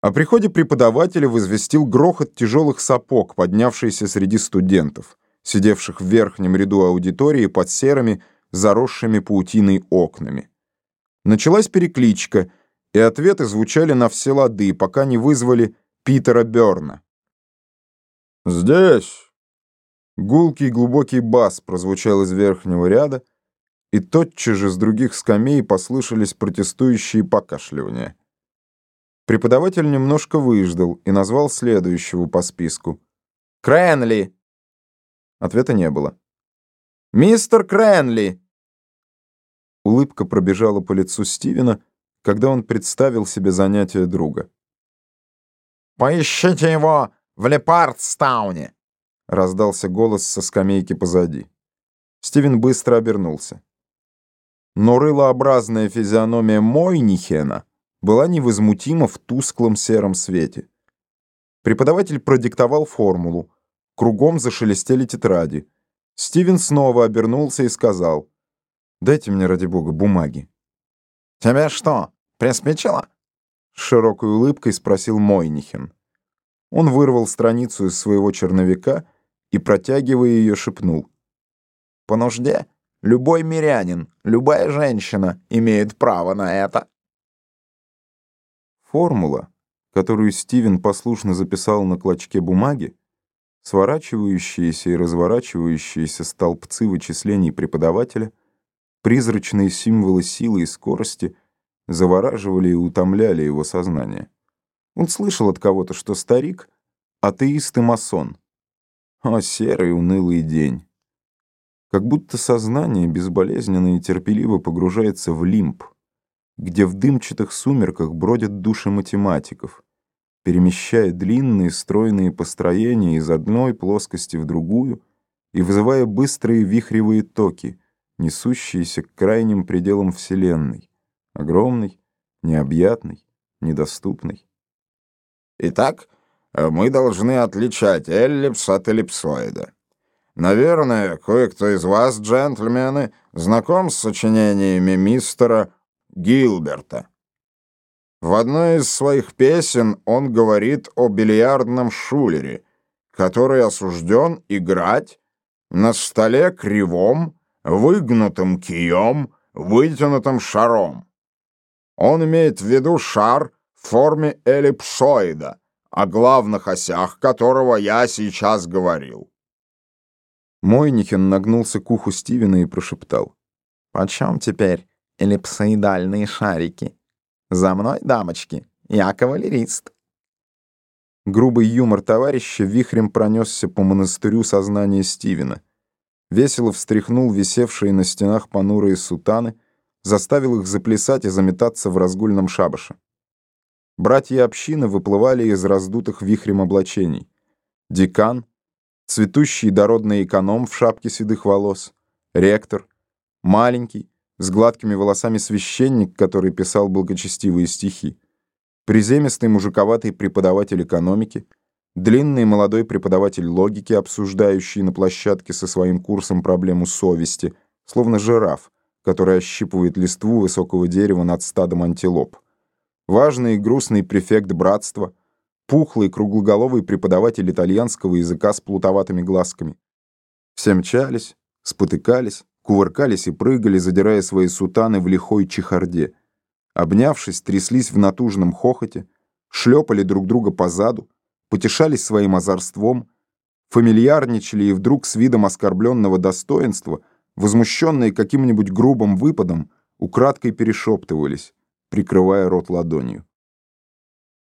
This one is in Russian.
О приходе преподавателя возвестил грохот тяжелых сапог, поднявшийся среди студентов, сидевших в верхнем ряду аудитории под серыми, заросшими паутиной окнами. Началась перекличка, и ответы звучали на все лады, пока не вызвали Питера Берна. «Здесь!» Гулкий глубокий бас прозвучал из верхнего ряда, и тотчас же с других скамей послышались протестующие покашливания. Преподаватель немножко выждал и назвал следующего по списку. «Кренли!» Ответа не было. «Мистер Кренли!» Улыбка пробежала по лицу Стивена, когда он представил себе занятие друга. «Поищите его в Лепардстауне!» — раздался голос со скамейки позади. Стивен быстро обернулся. Но рылообразная физиономия Мойнихена была невозмутима в тусклом сером свете. Преподаватель продиктовал формулу. Кругом зашелестели тетради. Стивен снова обернулся и сказал, «Дайте мне, ради бога, бумаги». «Тебе что, приспичило?» С широкой улыбкой спросил Мойнихен. Он вырвал страницу из своего черновика и, протягивая ее, шепнул. «По нужде любой мирянин, любая женщина имеет право на это». Формула, которую Стивен послушно записал на клочке бумаги, сворачивающиеся и разворачивающиеся столбцы вычислений преподавателя, призрачные символы силы и скорости завораживали и утомляли его сознание. Он слышал от кого-то, что старик — атеист и масон. О, серый унылый день! Как будто сознание безболезненно и терпеливо погружается в лимб — где в дымчатых сумерках бродят души математиков, перемещая длинные стройные построения из одной плоскости в другую и вызывая быстрые вихревые токи, несущиеся к крайним пределам Вселенной, огромной, необъятной, недоступной. Итак, мы должны отличать эллипс от эллипсоида. Наверное, кое-кто из вас, джентльмены, знаком с сочинениями мистера Гилберта. В одной из своих песен он говорит о бильярдном шулере, который осужден играть на столе кривом, выгнутым кием, вытянутым шаром. Он имеет в виду шар в форме эллипсоида, о главных осях которого я сейчас говорил. Мойнихен нагнулся к уху Стивена и прошептал. «Почем теперь эллипсоидальные шарики. За мной, дамочки, я кавалерист. Грубый юмор товарища вихрем пронесся по монастырю сознания Стивена. Весело встряхнул висевшие на стенах понурые сутаны, заставил их заплясать и заметаться в разгульном шабаше. Братья общины выплывали из раздутых вихрем облачений. Декан, цветущий дородный эконом в шапке седых волос, ректор, маленький, с гладкими волосами священник, который писал благочестивые стихи, приземистый мужиковатый преподаватель экономики, длинный молодой преподаватель логики, обсуждающий на площадке со своим курсом проблему совести, словно жираф, который ощипывает листву высокого дерева над стадом антилоп, важный и грустный префект братства, пухлый круглоголовый преподаватель итальянского языка с плутоватыми глазками. Все мчались, спотыкались, кувыркались и прыгали, задирая свои сутаны в лихой чехарде. Обнявшись, тряслись в натужном хохоте, шлепали друг друга по заду, потешались своим озорством, фамильярничали и вдруг с видом оскорбленного достоинства, возмущенные каким-нибудь грубым выпадом, украдкой перешептывались, прикрывая рот ладонью.